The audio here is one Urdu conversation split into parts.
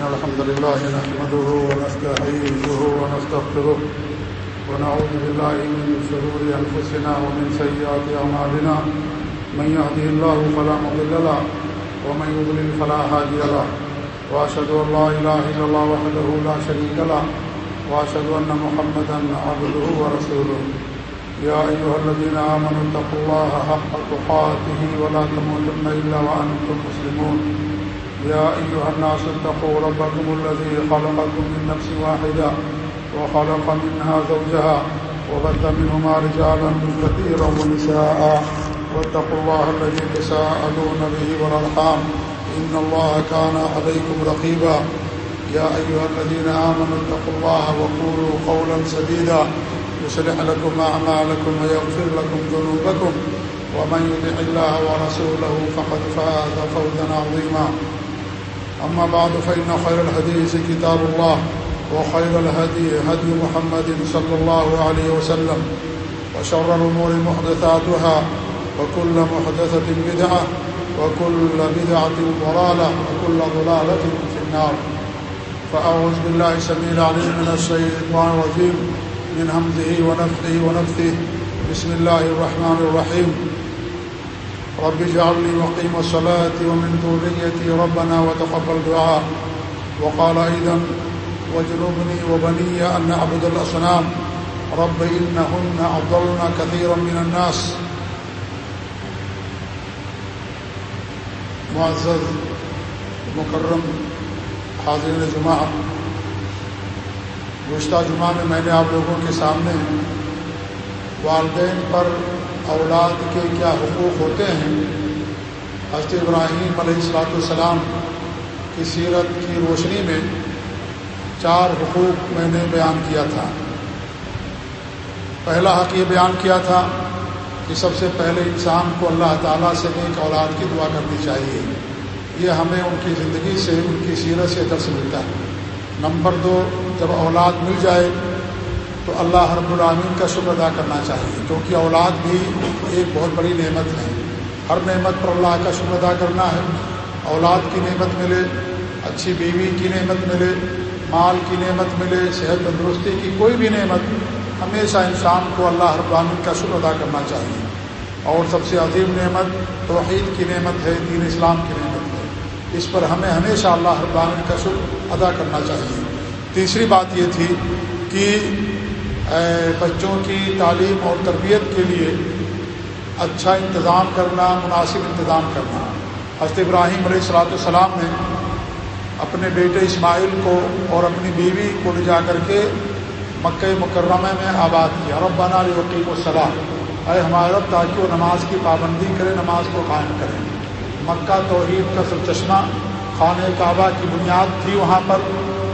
الحمد لله نحمده ونستعينه ونستغفره ونعوذ بالله من شرور أنفسنا ومن سيئات أعمالنا من يهده الله فلا مضل له ومن يضلل فلا هادي له وأشهد أن لا إله إلا الله وحده لا شريك له وأشهد أن محمدا عبده ورسوله يا أيها الذين آمنوا اتقوا الله حق تقاته ولا تموتن إلا وأنتم مسلمون يا أيها الناس اتقوا ربكم الذي خلقكم من نفس واحدة وخلق منها زوجها وبث منهما رجالا كثيرا ونساء. واتقوا الله الذي تساءلون به والأرحام. إن الله كان عليكم رقيبا. يا أيها الذين آمنوا اتقوا الله وقولوا قولا سديدا. يصلح لكم أعمالكم ويغفر لكم ذنوبكم. ومن يطع الله ورسوله فقد فاز فوزا عظيما. أما بعد، فإن خير الحديث كتاب الله، وخير الهدي هدي محمد صلى الله عليه وسلم، وشر الأمور محدثاتها، وكل محدثة بدعة، وكل بدعة ضلالة، وكل ضلالة في النار. فأعوذ بالله سميع العليم من الشيطان الرجيم، من همزه ونفخه ونفثه. بسم الله الرحمن الرحيم. رب اجعلني مقيم الصلاة ومن ذريتي ربنا وتقبل دعاء. وقال أيضا واجنبني وبني أن نعبد الأصنام. رب إنهن أضلن كثيرا من الناس. معزز، مکرم حاضر جمعہ. گزشتہ جمعہ میں میں نے آپ لوگوں کے سامنے والدین پر اولاد کے کیا حقوق ہوتے ہیں؟ حضرت ابراہیم علیہ السلاۃ السلام کی سیرت کی روشنی میں چار حقوق میں نے بیان کیا تھا۔ پہلا حق یہ بیان کیا تھا کہ سب سے پہلے انسان کو اللہ تعالیٰ سے نیک اولاد کی دعا کرنی چاہیے۔ یہ ہمیں ان کی زندگی سے، ان کی سیرت سے درس ملتا ہے۔ نمبر دو، جب اولاد مل جائے تو اللہ رب العامین کا شکر ادا کرنا چاہیے، کیونکہ اولاد بھی ایک بہت بڑی نعمت ہے۔ ہر نعمت پر اللہ کا شکر ادا کرنا ہے۔ اولاد کی نعمت ملے، اچھی بیوی کی نعمت ملے، مال کی نعمت ملے، صحت تندرستی کی کوئی بھی نعمت، ہمیشہ انسان کو اللہ رب العالمین کا شکر ادا کرنا چاہیے۔ اور سب سے عظیم نعمت توحید کی نعمت ہے، دین اسلام کی نعمت ہے۔ اس پر ہمیں ہمیشہ اللہ رب العالمین کا شکر ادا کرنا چاہیے۔ تیسری بات یہ تھی کہ بچوں کی تعلیم اور تربیت کے لیے اچھا انتظام کرنا، مناسب انتظام کرنا۔ حضرت ابراہیم علیہ السلاۃ السلام نے اپنے بیٹے اسماعیل کو اور اپنی بیوی کو لے جا کر کے مکہ مکرمہ میں آباد کیا۔ رب بنا وکیل صلاح اے ہمارے رب، تاکہ وہ نماز کی پابندی کرے، نماز کو قائم کریں مکہ توحید کا سر چشمہ، خانہ کعبہ کی بنیاد تھی وہاں پر۔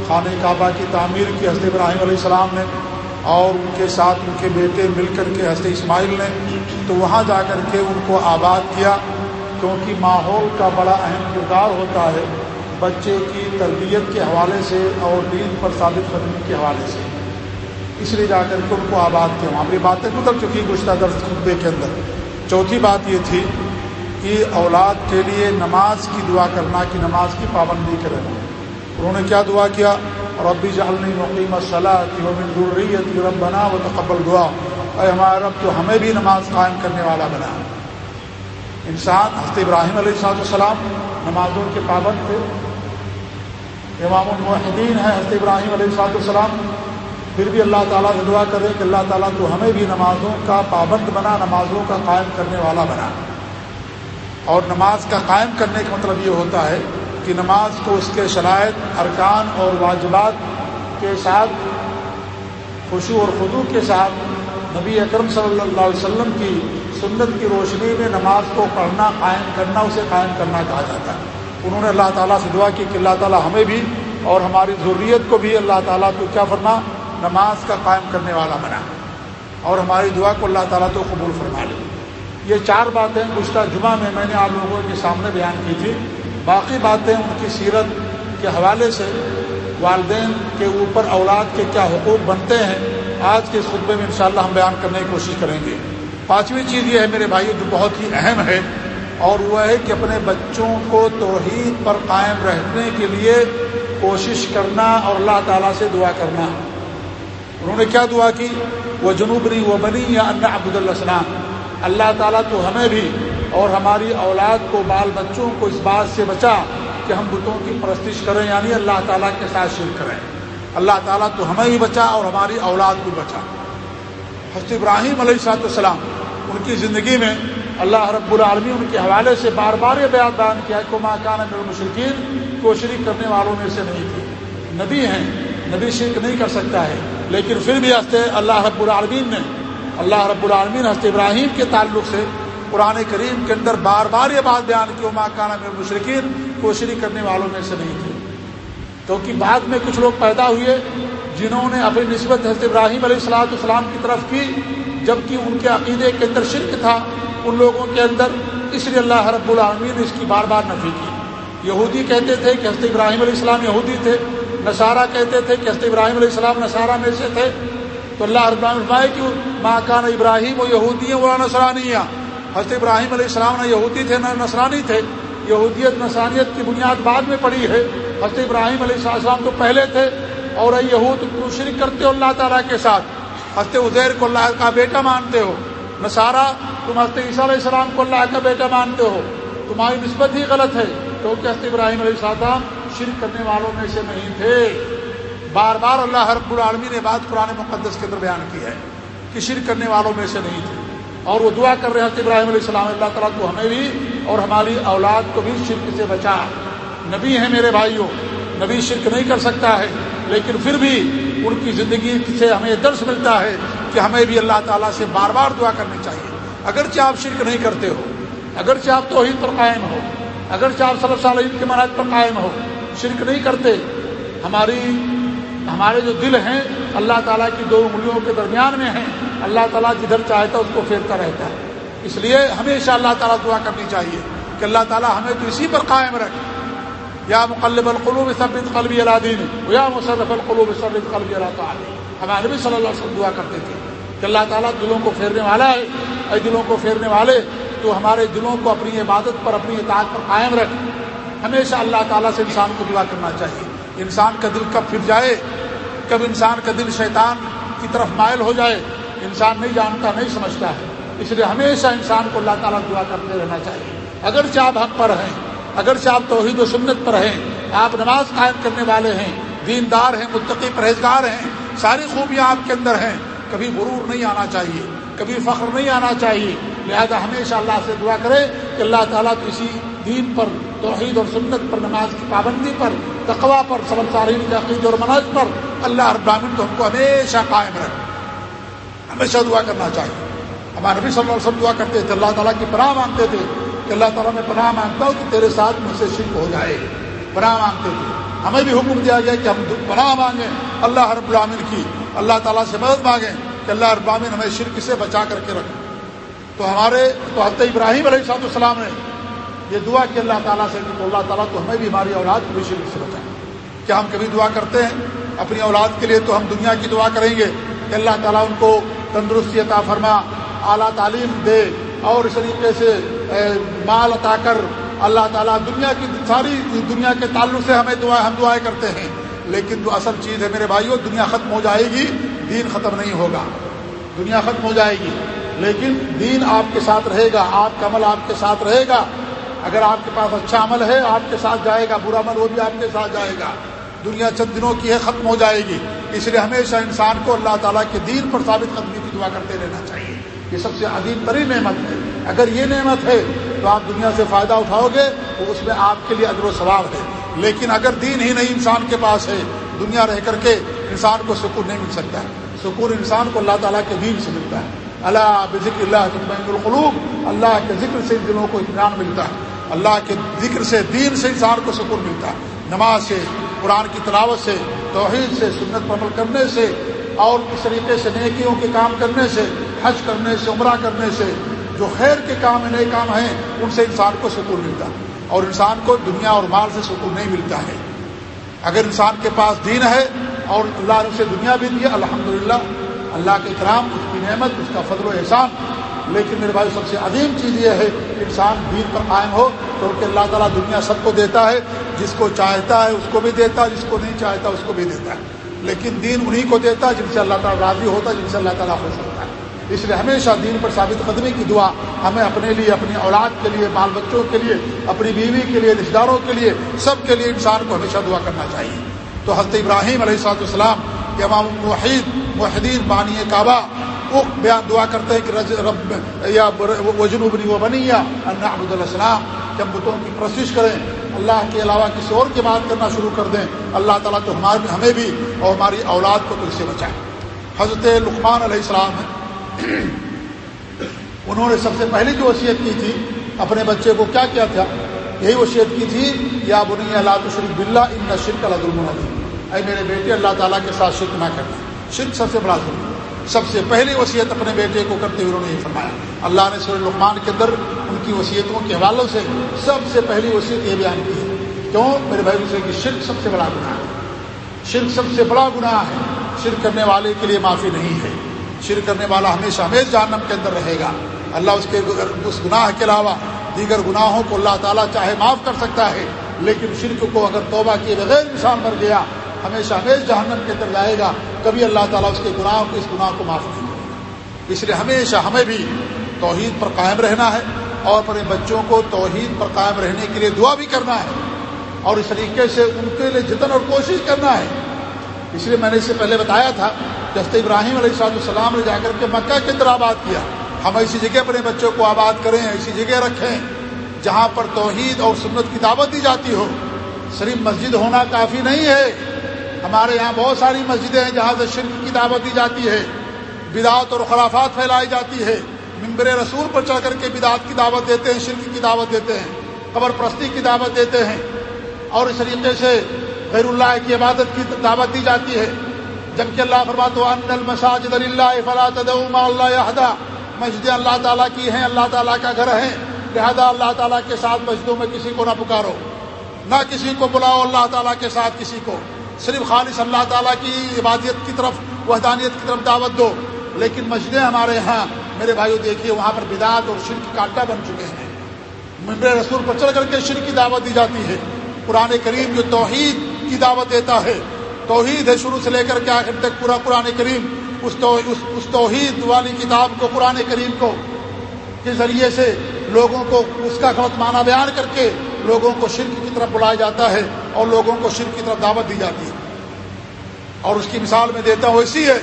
خانہ کعبہ کی تعمیر کی حضرت ابراہیم علیہ السلام نے اور ان کے ساتھ ان کے بیٹے مل کر کے حضرت اسماعیل نے تو وہاں جا کر کے ان کو آباد کیا، کیونکہ ماحول کا بڑا اہم کردار ہوتا ہے بچے کی تربیت کے حوالے سے اور دین پر ثابت قدمی کے حوالے سے۔ اس لیے جا کر کے ان کو آباد کیا۔ وہاں پہ باتیں گزر چکی گزشتہ درس خطبے کے اندر۔ چوتھی بات یہ تھی کہ اولاد کے لیے نماز کی دعا کرنا کہ نماز کی پابندی کرے انہوں نے کیا دعا کیا؟ ربی جعلنی مقیم صلاح کی ومن ضروریت کی رب بنا و تقبل دعا۔ اے ہمارا رب، تو ہمیں بھی نماز قائم کرنے والا بنا۔ انسان، حضرت ابراہیم علیہ السلاۃ السلام نمازوں کے پابند تھے۔ امام المحدین ہیں، حضرت ابراہیم علیہ السلاۃ السلام پھر بھی اللہ تعالیٰ سے دعا کرے کہ اللہ تعالیٰ تو ہمیں بھی نمازوں کا پابند بنا، نمازوں کا قائم کرنے والا بنا۔ اور نماز کا قائم کرنے کا مطلب یہ ہوتا ہے کہ نماز کو اس کے شرائط، ارکان اور واجبات کے ساتھ خوشو اور خدو کے ساتھ نبی اکرم صلی اللہ علیہ وسلم کی سنت کی روشنی میں نماز کو پڑھنا قائم کرنا، اسے قائم کرنا کہا جاتا ہے۔ انہوں نے اللہ تعالیٰ سے دعا کی کہ اللہ تعالیٰ ہمیں بھی اور ہماری ضروریت کو بھی اللہ تعالیٰ کو کیا فرما، نماز کا قائم کرنے والا بنا۔ اور ہماری دعا کو اللہ تعالیٰ تو قبول فرما لے۔ یہ چار باتیں گزشتہ جمعہ میں میں نے آپ لوگوں کے سامنے بیان کی تھی۔ باقی باتیں ان کی سیرت کے حوالے سے، والدین کے اوپر اولاد کے کیا حقوق بنتے ہیں، آج کے اس خطبے میں انشاءاللہ ہم بیان کرنے کی کوشش کریں گے۔ پانچویں چیز یہ ہے میرے بھائی جو بہت ہی اہم ہے، اور وہ ہے کہ اپنے بچوں کو توحید پر قائم رہنے کے لیے کوشش کرنا اور اللہ تعالیٰ سے دعا کرنا۔ انہوں نے کیا دعا کی؟ وہ جنوبری وہ بنی یا اللہ عبد السلام اللہ تعالیٰ تو ہمیں بھی اور ہماری اولاد کو، بال بچوں کو اس بات سے بچا کہ ہم بتوں کی پرستش کریں یعنی اللہ تعالیٰ کے ساتھ شرک کریں۔ اللہ تعالیٰ تو ہمیں بھی بچا اور ہماری اولاد کو بچا۔ حضرت ابراہیم علیہ صاحب السلام ان کی زندگی میں اللہ رب العالمی ان کے حوالے سے بار بار یہ بیان بیان کیا کہ ماں کان مشرقین کو شریک کرنے والوں میں سے نہیں تھی۔ نبی ہیں، نبی شرک نہیں کر سکتا ہے۔ لیکن پھر بھی ہنستے اللہ رب العالمین نے، اللہ رب العالمین حضرت ابراہیم کے تعلق سے قرآن کریم کے اندر بار بار یہ بات بیان کی ماں کانا میں مشرقین کو شریک کرنے والوں میں سے نہیں تھے کیونکہ بعد میں کچھ لوگ پیدا ہوئے جنہوں نے اپنی نسبت حضرت ابراہیم علیہ السلاۃ السلام کی طرف کی، جبکہ ان کے عقیدے کے اندر شرک تھا، ان لوگوں کے اندر۔ اس لیے اللہ رب العالمین نے اس کی بار بار نفی کی۔ یہودی کہتے تھے کہ حضرت ابراہیم علیہ السلام یہودی تھے، نصارہ کہتے تھے کہ حضرت ابراہیم علیہ السلام نصارہ میں سے تھے۔ تو اللہ رب العالمین کہ ماں کان ابراہیم و یہودی ہیں وہ حضرت ابراہیم علیہ السلام نہ یہودی تھے نہ نصرانی تھے۔ یہودیت نسانیت کی بنیاد بعد میں پڑی ہے۔ حضرت ابراہیم علیہ السلام تو پہلے تھے اور یہود تو شرک کرتے ہو اللہ تعالیٰ کے ساتھ۔ حضرت عزیر کو اللہ کا بیٹا مانتے ہو۔ نصارہ، تم حضرت عیسیٰ علیہ السلام کو اللہ کا بیٹا مانتے ہو۔ تمہاری نسبت ہی غلط ہے، کیونکہ حضرت ابراہیم علیہ السلام شرک کرنے والوں میں سے نہیں تھے۔ بار بار اللہ رب العالمی نے بات قرآن مقدس کے اندر بیان کی ہے کہ شرک کرنے والوں میں سے نہیں تھے۔ اور وہ دعا کر رہے ہیں ابراہیم علیہ السلام، اللہ تعالیٰ کو ہمیں بھی اور ہماری اولاد کو بھی شرک سے بچا۔ نبی ہیں میرے بھائیوں، نبی شرک نہیں کر سکتا ہے، لیکن پھر بھی ان کی زندگی سے ہمیں درس ملتا ہے کہ ہمیں بھی اللہ تعالیٰ سے بار بار دعا کرنی چاہیے۔ اگرچہ آپ شرک نہیں کرتے ہو، اگرچہ آپ توحید پر قائم ہو، اگرچہ آپ صلی اللہ علیہ کے مناج پر قائم ہو، شرک نہیں کرتے۔ ہماری، ہمارے جو دل ہیں، اللہ تعالیٰ کی دو انگلیوں کے درمیان میں ہیں۔ اللہ تعالیٰ جدھر چاہتا ہے اس کو پھیرتا رہتا ہے۔ اس لیے ہمیشہ اللہ تعالیٰ دعا کرنی چاہیے کہ اللہ تعالیٰ ہمیں تو اسی پر قائم رکھے۔ یا مقلب القلوب ثبت قلبی العدین یا مصرف القلوب ثبت قلبی اللہ تعالیٰ ہمارے بھی صلی اللہ علیہ وسلم دعا کرتے تھے کہ اللہ تعالیٰ دلوں کو پھیرنے والا ہے۔ اے دلوں کو پھیرنے والے، تو ہمارے دلوں کو اپنی عبادت پر، اپنی اطاعت پر قائم رکھ۔ ہمیشہ اللہ تعالیٰ سے انسان کو دعا کرنا چاہیے۔ انسان کا دل کب پھر جائے؟ کب انسان کا دل شیطان کی طرف مائل ہو جائے؟ انسان نہیں جانتا، نہیں سمجھتا ہے۔ اس لیے ہمیشہ انسان کو اللہ تعالیٰ دعا کرتے رہنا چاہیے۔ اگر آپ حق پر ہیں، اگر آپ توحید و سنت پر ہیں، آپ نماز قائم کرنے والے ہیں، دیندار ہیں، متقی پرہیزگار ہیں، ساری خوبیاں آپ کے اندر ہیں، کبھی غرور نہیں آنا چاہیے، کبھی فخر نہیں آنا چاہیے۔ لہذا ہمیشہ اللہ سے دعا کرے کہ اللہ تعالیٰ تو اسی دین پر، توحید اور سنت پر، نماز کی پابندی پر تقوا پر صبر سارین کے عقید اور مناج پر اللہ ابراہین تو ہم کو ہمیشہ قائم رکھے۔ ہمیشہ دعا کرنا چاہیے۔ ہمارے نبی صلی اللہ علیہ وسلم دعا کرتے تھے، اللہ تعالیٰ کی پناہ مانگتے تھے کہ اللہ تعالیٰ میں پناہ مانگتا ہوں کہ تیرے ساتھ مجھ سے شرک ہو جائے۔ پناہ مانگتے تھے۔ ہمیں بھی حکم دیا گیا کہ ہم پناہ مانگیں۔ اللہ رب العامن کی، اللہ تعالیٰ سے مدد مانگیں کہ اللہ رب العامن ہمیں شرک سے بچا کر کے رکھیں تو ہمارے، تو حضرت ابراہیم علیہ صاحب السلام نے یہ دعا کہ اللہ تعالیٰ سے کہ اللہ تعالیٰ تو ہمیں بھی ہماری اولاد کو بھی شرک سے بچائیں کیا ہم کبھی دعا کرتے ہیں؟ اپنی اولاد کے لیے تو ہم دنیا کی دعا کریں گے۔ کہ اللہ تعالیٰ ان کو تندرستی عطا فرما، اعلیٰ تعلیم دے اور اس طریقے سے مال عطا کر اللہ تعالیٰ دنیا کی ساری دنیا کے تعلق سے ہمیں دعا، ہم دعائیں کرتے ہیں۔ لیکن جو اصل چیز ہے میرے بھائیوں دنیا ختم ہو جائے گی، دین ختم نہیں ہوگا۔ دنیا ختم ہو جائے گی۔ لیکن دین آپ کے ساتھ رہے گا، آپ کا عمل آپ کے ساتھ رہے گا۔ اگر آپ کے پاس اچھا عمل ہے، آپ کے ساتھ جائے گا، برا عمل وہ بھی آپ کے ساتھ جائے گا۔ دنیا چند دنوں کی ہے، ختم ہو جائے گی۔ اس لیے ہمیشہ انسان کو اللہ تعالیٰ کے دین پر ثابت قدمی کی دعا کرتے رہنا چاہیے۔ یہ سب سے عظیم ترین نعمت ہے۔ اگر یہ نعمت ہے تو آپ دنیا سے فائدہ اٹھاؤ گے، تو اس میں آپ کے لیے ادر و ثواب ہے۔ لیکن اگر دین ہی نہیں انسان کے پاس ہے، دنیا رہ کر کے انسان کو سکون نہیں مل سکتا۔ ہے سکون انسان کو اللہ تعالیٰ کے دین سے ملتا ہے۔ اللہ بذکر اللہ تطمئن القلوب۔ اللہ کے ذکر سے دلوں کو اطمینان ملتا ہے۔ اللہ کے ذکر سے دین سے انسان کو سکون ملتا ہے۔ نماز سے قرآن کی تلاوت سے، توحید سے، سنت پر عمل کرنے سے، اور اس طریقے سے نیکیوں کے کام کرنے سے، حج کرنے سے، عمرہ کرنے سے، جو خیر کے کام ہیں نئے کام ہیں، ان سے انسان کو سکون ملتا ہے۔ اور انسان کو دنیا اور مال سے سکون نہیں ملتا ہے۔ اگر انسان کے پاس دین ہے، اور اللہ نے اسے دنیا بھی دیا الحمد اللہ کے کرام، اس کی نعمت، اس کا فضل و احسان لیکن میرے بھائی، سب سے عظیم چیز یہ ہے انسان دین پر قائم ہو تو کہ اللہ تعالیٰ دنیا سب کو دیتا ہے، جس کو چاہتا ہے اس کو بھی دیتا ہے جس کو نہیں چاہتا اس کو بھی دیتا ہے۔ لیکن دین انہیں کو دیتا ہے جن سے اللہ تعالیٰ راضی ہوتا ہے جن سے اللہ تعالیٰ خوش ہوتا ہے۔ اس لیے ہمیشہ دین پر ثابت قدمی کی دعا، ہمیں اپنے لیے، اپنی اولاد کے لیے، بال بچوں کے لیے، اپنی بیوی کے لیے، رشتہ داروں کے لیے، سب کے لیے انسان کو ہمیشہ دعا کرنا چاہیے۔ تو حضرت ابراہیم علیہ صاحب السلام امام محید محدین بانی کعبہ وہ بیان دعا کرتے ہیں کہ رب یا وجنوبنی و بنی یا عبد السلام جب بتوں کی پرسش کریں، اللہ کے علاوہ کسی اور کی بات کرنا شروع کر دیں، اللہ تعالیٰ تو ہمارے ہمیں بھی اور ہماری اولاد کو تو اس سے بچائیں حضرت لقمان علیہ السلام انہوں نے سب سے پہلی جو وصیت کی تھی، اپنے بچے کو کیا کیا تھا؟ یہی وصیت کی تھی، یا بنی اللہ تو شریف بلّہ ان شرک الدالم اے میرے بیٹے، اللہ تعالیٰ کے ساتھ شرک نہ کرنا۔ شرک سب سے بڑا ظلم۔ سب سے پہلی وصیت اپنے بیٹے کو کرتے ہوئے انہوں نے یہ فرمایا۔ اللہ نے سر لقمان کے اندر ان کی وصیتوں کے حوالوں سے سب سے پہلی وصیت یہ بیان کی ہے۔ کیوں؟ میرے بھائی سے کہ شرک سب سے بڑا گناہ ہے۔ شرک سب سے بڑا گناہ ہے۔ شرک کرنے والے کے لیے معافی نہیں ہے۔ شرک کرنے والا ہمیشہ ہمیشہ جہنم کے اندر رہے گا۔ اللہ اس کے اس گناہ کے علاوہ دیگر گناہوں کو اللہ تعالیٰ چاہے معاف کر سکتا ہے، لیکن شرک کو اگر توبہ کیے بغیر انسان مر گیا ہمیشہ ہمیشہ جہنم کے اندر جائے گا، کبھی اللہ تعالیٰ اس کے گناہوں کو، اس گناہ کو معاف نہیں کرے اس لیے ہمیشہ ہمیں بھی توحید پر قائم رہنا ہے اور اپنے بچوں کو توحید پر قائم رہنے کے لیے دعا بھی کرنا ہے اور اس طریقے سے ان کے لیے جتن اور کوشش کرنا ہے۔ اس لیے میں نے اس سے پہلے بتایا تھا کہ حضرت ابراہیم علیہ صاحب السلام نے جا کر کے مکہ کے اندر آباد کیا۔ ہم ایسی جگہ اپنے بچوں کو آباد کریں، ایسی جگہ رکھیں جہاں پر توحید اور سنت کی دعوت دی جاتی ہو۔ صرف مسجد ہونا کافی نہیں ہے ہمارے یہاں بہت ساری مسجدیں ہیں جہاں سے شرک کی دعوت دی جاتی ہے بدعت اور خلافات پھیلائی جاتی ہے۔ ممبر رسول پر چڑھ کر کے بدعت کی دعوت دیتے ہیں، شرک کی دعوت دیتے ہیں، قبر پرستی کی دعوت دیتے ہیں۔ اور اس طریقے سے غیر اللہ کی عبادت کی دعوت دی جاتی ہے۔ جبکہ اللہ فرمات ان المساجد اللہ فلاط اللہ مسجد اللہ تعالیٰ کی ہیں، اللہ تعالیٰ کا گھر ہے۔ لہذا اللہ تعالیٰ کے ساتھ مسجدوں میں کسی کو نہ پکارو، نہ کسی کو بلاؤ، اللہ تعالیٰ کے ساتھ کسی کو۔ صرف خالص اللہ تعالیٰ کی عبادت کی طرف وحدانیت کی طرف دعوت دو لیکن مسجدیں ہمارے یہاں میرے بھائیوں دیکھیے وہاں پر بدعت اور شرک کا بن چکے ہیں۔ ممبر رسول پر چڑھ کر کے شرک کی دعوت دی جاتی ہے۔ قرآن کریم جو توحید کی دعوت دیتا ہے توحید ہے شروع سے لے کر کے آخر تک پورا قرآن کریم۔ اس تو اس, اس توحید والی کتاب کو قرآن کریم کو کے ذریعے سے لوگوں کو اس کا غلط معنی بیان کر کے لوگوں کو شرک کی طرف بلایا جاتا ہے۔ اور لوگوں کو شرک کی طرف دعوت دی جاتی ہے۔ اور اس کی مثال میں دیتا ہوں اسی ہے،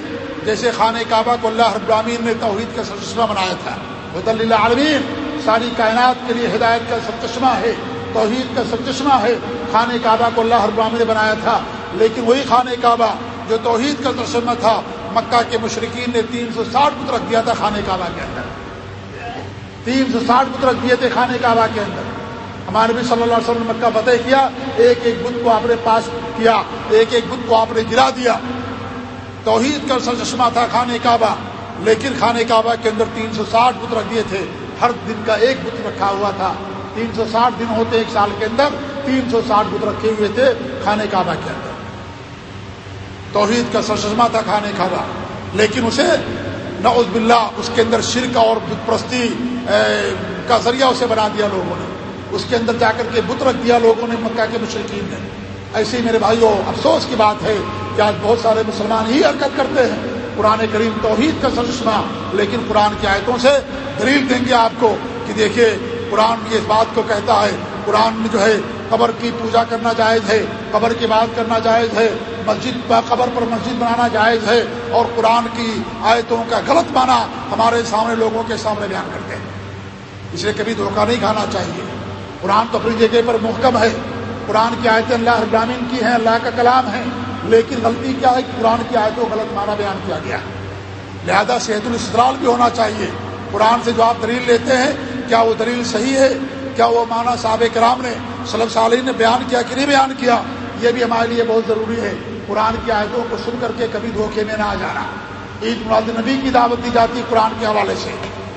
جیسے خانہ کعبہ کو اللہ رب العالمین نے توحید کا سرچشمہ بنایا تھا۔ بد اللہ عالمین ساری کائنات کے لیے ہدایت کا سرچشمہ ہے، توحید کا سرچشمہ ہے۔ خانہ کعبہ کو اللہ رب العالمین نے بنایا تھا، لیکن وہی خانہ کعبہ جو توحید کا ترسمہ تھا، مکہ کے مشرقین نے تین سو ساٹھ بت رکھ دیا تھا خانہ کعبہ کے اندر۔ تین سو ساٹھ بت رکھ دیے تھے خانہ کعبہ کے اندر۔ ہمارے نبی صلی اللہ علیہ وسلم نے مکہ فتح کیا، ایک ایک بت کو آپ نے پاس کیا، ایک ایک بت کو آپ نے گرا دیا۔ توحید کا سر چشمہ تھا خانہ کعبہ، لیکن خانہ کعبہ کے اندر تین سو ساٹھ بت رکھ دیے تھے۔ ہر دن کا ایک بت رکھا ہوا تھا۔ تین سو ساٹھ دن ہوتے ایک سال کے اندر تین سو ساٹھ بت رکھے ہوئے تھے خانہ کعبہ کے اندر۔ توحید کا سرچشمہ تھا کھانے کھانا لیکن اسے نعوذ باللہ اس کے اندر شرک اور بت پرستی کا ذریعہ اسے بنا دیا لوگوں نے۔ اس کے اندر جا کر کے بت رکھ دیا لوگوں نے مکہ کے مشرقین نے۔ ایسے ہی میرے بھائیوں افسوس کی بات ہے کہ آج بہت سارے مسلمان ہی حرکت کرتے ہیں۔ قرآن کریم توحید کا سرچشمہ لیکن قرآن کی آیتوں سے دلیل دیں گے آپ کو کہ دیکھیے، قرآن اس بات کو کہتا ہے، قرآن میں جو ہے، قبر کی پوجا کرنا جائز ہے، قبر کی بات کرنا جائز ہے، مسجد قبر پر مسجد بنانا جائز ہے، اور قرآن کی آیتوں کا غلط معنی ہمارے سامنے لوگوں کے سامنے بیان کرتے ہیں۔ اس لیے کبھی دھوکہ نہیں کھانا چاہیے۔ قرآن تو اپنی جگہ پر محکم ہے۔ قرآن کی آیتیں اللہ ابراہین کی ہیں، اللہ کا کلام ہے، لیکن غلطی کیا ہے؟ کہ قرآن کی آیتوں غلط معنی بیان کیا گیا۔ لہذا صحت الاسترال بھی ہونا چاہیے۔ قرآن سے جو آپ دلیل لیتے ہیں، کیا وہ دلیل صحیح ہے؟ کیا وہ معنی صحابہ کرام نے، صلی صالح نے بیان کیا کہ نہیں بیان کیا؟ یہ بھی ہمارے لیے بہت ضروری ہے۔ قرآن کی آیتوں کو سن کر کے کبھی دھوکے میں نہ آ جانا۔ عید مراد النبی کی دعوت دی جاتی ہے قرآن کے حوالے سے۔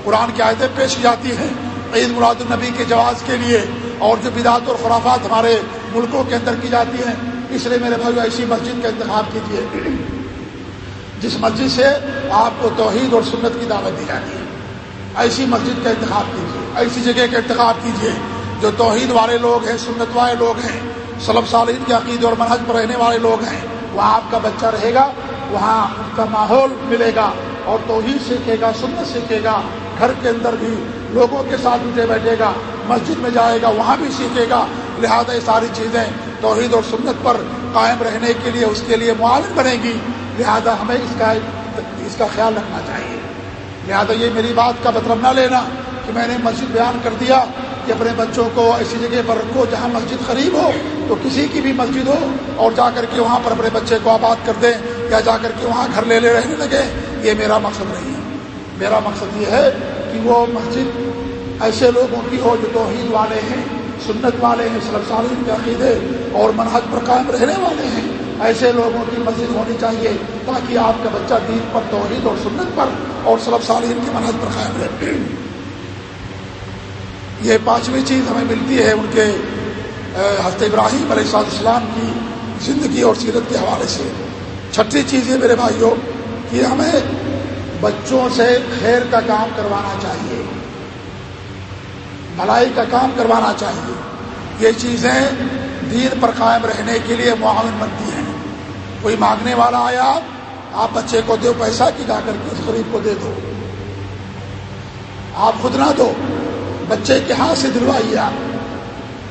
قرآن کی آیتیں پیش کی جاتی ہیں۔ عید مراد النبی کے جواز کے لیے اور جو بدعت اور خرافات ہمارے ملکوں کے اندر کی جاتی ہیں، اس لیے میرے بھائی ایسی مسجد کا انتخاب کیجیے جس مسجد سے آپ کو توحید اور سنت کی دعوت دی جاتی ہے۔ ایسی مسجد کا انتخاب کیجیے ایسی جگہ کا انتخاب کیجیے جو توحید والے لوگ ہیں، سنت والے لوگ ہیں سلب سالین کے عقید اور منہج پر رہنے والے لوگ ہیں۔ وہاں آپ کا بچہ رہے گا، وہاں ان کا ماحول ملے گا اور توحید سیکھے گا، سنت سیکھے گا۔ گھر کے اندر بھی لوگوں کے ساتھ اٹھے بیٹھے گا، مسجد میں جائے گا، وہاں بھی سیکھے گا۔ لہذا یہ ساری چیزیں توحید اور سنت پر قائم رہنے کے لیے، اس کے لیے معاون بنے گی۔ لہذا ہمیں اس کا اس کا خیال رکھنا چاہیے۔ لہذا یہ میری بات کا مطلب نہ لینا کہ میں نے مسجد بیان کر دیا کہ اپنے بچوں کو ایسی جگہ پر رکھو جہاں مسجد قریب ہو، تو کسی کی بھی مسجد ہو اور جا کر کے وہاں پر اپنے بچے کو آباد کر دیں یا جا کر کے وہاں گھر لے لے رہنے لگے، یہ میرا مقصد نہیں ہے۔ میرا مقصد یہ ہے کہ وہ مسجد ایسے لوگوں کی ہو جو توحید والے ہیں، سنت والے ہیں، صلی سالین کے عقیدے اور منحج پر قائم رہنے والے ہیں۔ ایسے لوگوں کی مسجد ہونی چاہیے تاکہ آپ کا بچہ دین پر، توحید اور سنت پر اور سلب سالین کی منحج پر قائم رہے۔ یہ پانچویں چیز ہمیں ملتی ہے ان کے حضرت ابراہیم علیہ صاحب السلام کی زندگی اور سیرت کے حوالے سے۔ چھٹی چیز یہ میرے بھائیوں کہ ہمیں بچوں سے خیر کا کام کروانا چاہیے، بھلائی کا کام کروانا چاہیے۔ یہ چیزیں دین پر قائم رہنے کے لیے معاون بنتی ہیں۔ کوئی مانگنے والا آیا، آپ بچے کو دو پیسہ کی جا کر کے اس غریب کو دے دو۔ آپ خود نہ دو، بچے کے ہاتھ سے دلوائیے آپ۔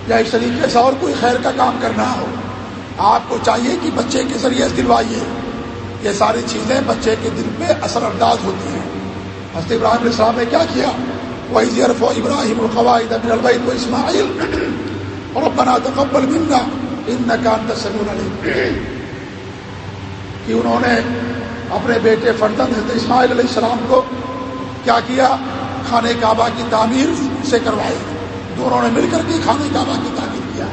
یا اس طریقے سے اور کوئی خیر کا کام کرنا ہو۔ آپ کو چاہیے کہ بچے کے ذریعے دلوائیے۔ یہ ساری چیزیں بچے کے دل پہ اثر انداز ہوتی ہیں۔ حضرت ابراہیم علیہ السلام نے کیا کیا؟ وہی ضرف و ابراہیم القواعد ابن البید و اسماعیل اور بنا تقبل منا ان نقان تصور کہ انہوں نے اپنے بیٹے فردن حضرت اسماعیل علیہ السلام کو کیا کیا؟ خانہ کعبہ کی تعمیر سے کروائی۔ دونوں نے مل کر کے خانہ کعبہ کی تعمیر کیا۔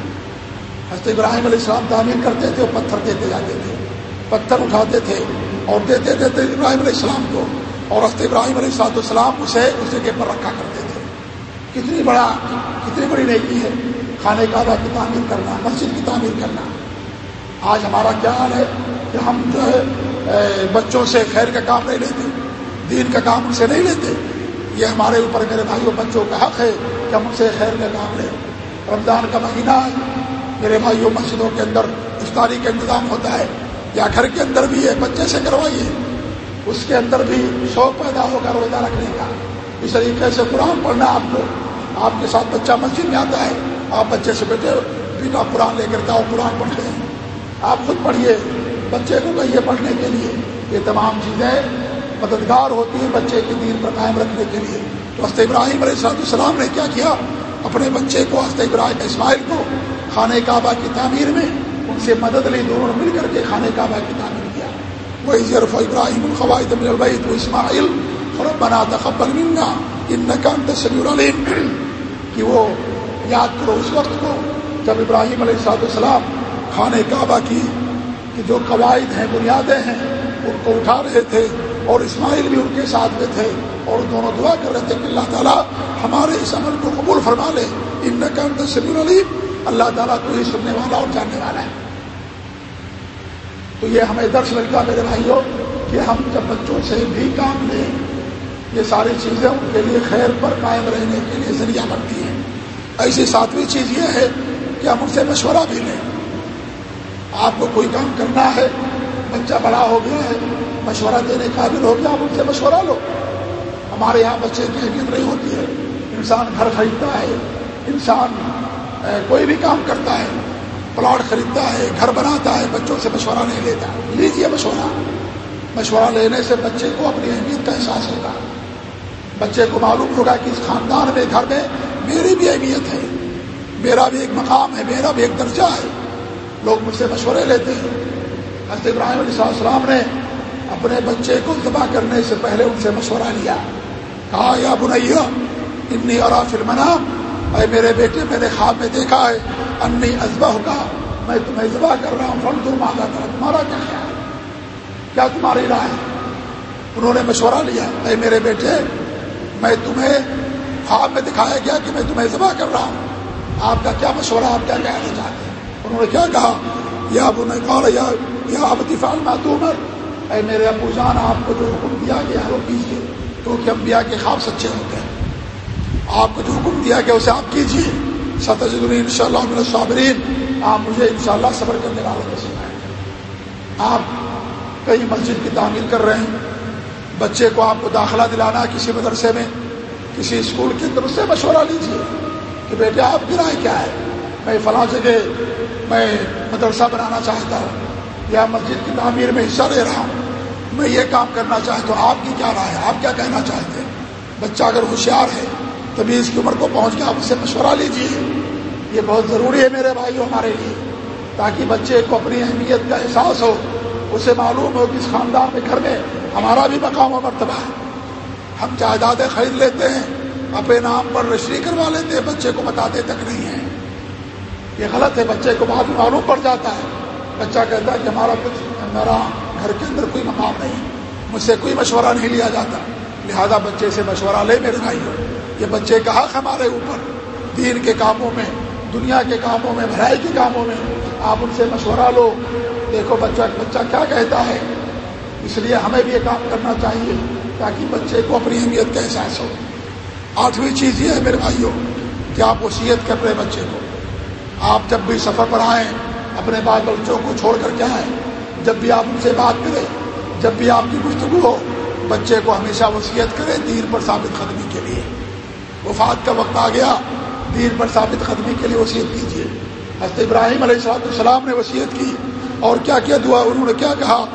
حضرت ابراہیم علیہ السلام تعمیر کرتے تھے اور پتھر دیتے جاتے تھے۔ پتھر اٹھاتے تھے اور دیتے تھے ابراہیم علیہ السلام کو اور حضرت ابراہیم علیہ السلام السلام اسے اس جگہ پر رکھا کرتے تھے۔ کتنی بڑا، کتنی بڑی نیکی ہے۔ خانے کعبہ کی تعمیر کرنا، مسجد کی تعمیر کرنا۔ آج ہمارا کیا حال ہے کہ ہم جو ہے بچوں سے خیر کا کام نہیں لیتے، دین کا کام ان سے نہیں لیتے۔ یہ ہمارے اوپر میرے بھائیوں، بچوں کا حق ہے کہ ہم ان سے خیر کا کام لیں۔ رمضان کا مہینہ ہے۔ میرے بھائیوں، مسجدوں کے اندر افطاری کا انتظام ہوتا ہے۔ یا گھر کے اندر بھی ہے بچے سے کروائیے، اس کے اندر بھی شوق پیدا ہوگا روزہ رکھنے کا۔ اس طریقے سے قرآن پڑھنا آپ کو، آپ کے ساتھ بچہ مسجد میں آتا ہے، آپ بچے سے بیٹے بیٹا قرآن لے کر جاؤ، قرآن پڑھتے ہیں آپ خود پڑھیے بچے کو کہیے پڑھنے کے لیے۔ یہ تمام چیزیں مددگار ہوتی ہیں بچے کے دین پر قائم رکھنے کے لیے۔ تو ہست ابراہیم علیہ السلط السلام نے کیا کیا؟ اپنے بچے کو ہست ابراہیم اسماعیل کو خانہ کعبہ کی تعمیر میں ان سے مدد لی دونوں نے مل کر کے خانے کعبہ کی تعمیر کیا۔ وہی ضرف ابراہیم الخوائد من البیت و اسماعیل، ربنا تقبل منا انکا انت سمیع العلیم۔ کہ وہ یاد کرو اس وقت کو، جب ابراہیم علیہ السلام السلام خانہ کعبہ کی، کہ جو قواعد ہیں، بنیادیں ہیں، ان کو اٹھا رہے تھے اور اسماعیل بھی ان کے ساتھ میں تھے اور دونوں دعا کر رہے تھے کہ اللہ تعالیٰ ہمارے اس عمل کو قبول فرما لے۔ ان نقم تصویر علیم اللہ تعالیٰ کو ہی سننے والا اور جاننے والا ہے۔ تو یہ ہمیں درس ملتا میرے بھائیوں کہ ہم جب بچوں سے بھی کام لیں، یہ ساری چیزیں ان کے لیے خیر پر قائم رہنے کے لیے ذریعہ بنتی ہیں۔ ایسی ساتویں چیز یہ ہے کہ ہم ان سے مشورہ بھی لیں۔ آپ کو کوئی کام کرنا ہے، بچہ بڑا ہو گیا ہے، مشورہ دینے قابل ہو گیا، آپ ان سے مشورہ لو۔ ہمارے یہاں بچے کی اہمیت نہیں ہوتی ہے۔ انسان گھر خریدتا ہے، انسان کوئی بھی کام کرتا ہے، پلاٹ خریدتا ہے، گھر بناتا ہے، بچوں سے مشورہ نہیں لیتا۔ لیجیے مشورہ۔ مشورہ لینے سے بچے کو اپنی اہمیت کا احساس ہوگا بچے کو معلوم ہوگا کہ اس خاندان میں، گھر میں میری بھی اہمیت ہے، میرا بھی ایک مقام ہے، میرا بھی ایک درجہ ہے۔ لوگ مجھ سے مشورے لیتے ہیں۔ حضرت ابراہیم علیہ السلام نے اپنے بچے کو دبا کرنے سے پہلے ان سے مشورہ لیا۔ کہا، یا بنیا انی اور فلمنام اے میرے بیٹے، میں نے خواب میں دیکھا ہے۔ انی ازبا ہوگا میں تمہیں ذبح کر رہا ہوں فن تم مانگا کر تمہارا کیا خیال کیا تمہاری رائے انہوں نے مشورہ لیا، اے میرے بیٹے، میں تمہیں خواب میں دکھایا گیا کہ میں تمہیں ذبح کر رہا ہوں۔ آپ کا کیا مشورہ، آپ کیا کہنا چاہتے ہیں انہوں نے کیا کہا؟ یا ابو نے کہا، یا یا اب دفاع عمر اے میرے ابو جان، آپ کو جو حکم دیا گیا وہ کیجیے، کیونکہ انبیاء کے خواب سچے ہوتے ہیں۔ آپ کو جو حکم دیا گیا اسے آپ کیجیے۔ ستجد ان شاء اللہ صابرین آپ مجھے ان شاء اللہ صبر کرنے والوں کو سنائیں آپ کئی مسجد کی تعمیر کر رہے ہیں۔ بچے کو آپ کو داخلہ دلانا کسی مدرسے میں، کسی اسکول کے اندر، اس سے مشورہ لیجیے کہ بیٹے، آپ کی رائے کیا ہے؟ میں فلاں جگہ، میں مدرسہ بنانا چاہتا ہوں یا مسجد کی تعمیر میں حصہ لے رہا ہوں، میں یہ کام کرنا چاہتا ہوں، آپ کی کیا رائے ہے؟ آپ کیا کہنا چاہتے ہیں؟ بچہ اگر ہوشیار ہے تبھی اس کی عمر کو پہنچ کے آپ اسے مشورہ لیجیے۔ یہ بہت ضروری ہے میرے بھائی ہمارے لیے، تاکہ بچے کو اپنی اہمیت کا احساس ہو، اسے معلوم ہو کہ اس خاندان میں گھر میں ہمارا بھی مقام و مرتبہ ہے۔ ہم جائیدادیں خرید لیتے ہیں، اپنے نام پر رشری کروا لیتے ہیں، بچے کو بتاتے تک نہیں ہیں یہ غلط ہے، بچے کو بعد معلوم پڑ جاتا ہے۔ بچہ کہتا ہے کہ ہمارا کچھ میرا گھر کے اندر کوئی مقام نہیں، مجھ سے کوئی مشورہ نہیں لیا جاتا۔ لہذا بچے سے مشورہ لے میرے بھائی یہ بچے کا حق ہمارے اوپر، دین کے کاموں میں، دنیا کے کاموں میں بھرائی کے کاموں میں، آپ ان سے مشورہ لو، دیکھو بچہ بچہ کیا کہتا ہے؟ اس لیے ہمیں بھی یہ کام کرنا چاہیے تاکہ بچے کو اپنی اہمیت کا احساس ہو۔ آٹھویں چیز یہ ہے میرے بھائیوں کہ آپ وصیت کر رہے بچے کو۔ آپ جب بھی سفر پر آئیں، اپنے بال بچوں کو چھوڑ کر کے آئیں، جب بھی آپ ان سے بات کریں، جب بھی آپ کی گفتگو ہو، بچے کو ہمیشہ وصیت کریں، دین پر ثابت قدمی کے لیے وفات کا وقت آ گیا۔ دین پر ثابت قدمی کے لیے وصیت کیجیے حضرت ابراہیم علیہ السلط السلام نے وصیت کی اور کیا کیا دعا انہوں نے کیا کہا؟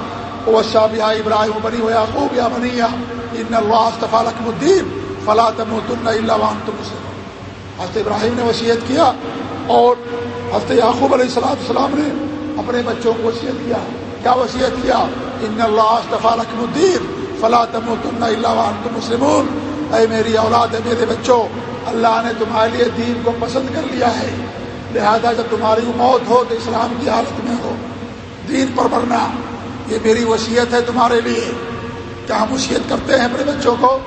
وہ شاہ ابراہیم بنی ہوا خوب یا بنی، ان اللہ استفا رقم الدین فلاں اللہ تم حضرت ابراہیم نے وصیت کیا اور حضرت یعقوب علیہ السلام السلام نے اپنے بچوں کو وصیت کیا۔ کیا وصیت کیا؟ ان اللہ استفا رقم الدین فلاں تم اللہ تم مسلمون. اے میری اولاد ہے میرے بچوں، اللہ نے تمہارے لیے دین کو پسند کر لیا ہے۔ لہذا جب تمہاری موت ہو تو اسلام کی حالت میں ہو۔ دین پر مرنا یہ میری وصیت ہے تمہارے لیے۔ کیا ہم وصیت کرتے ہیں اپنے بچوں کو؟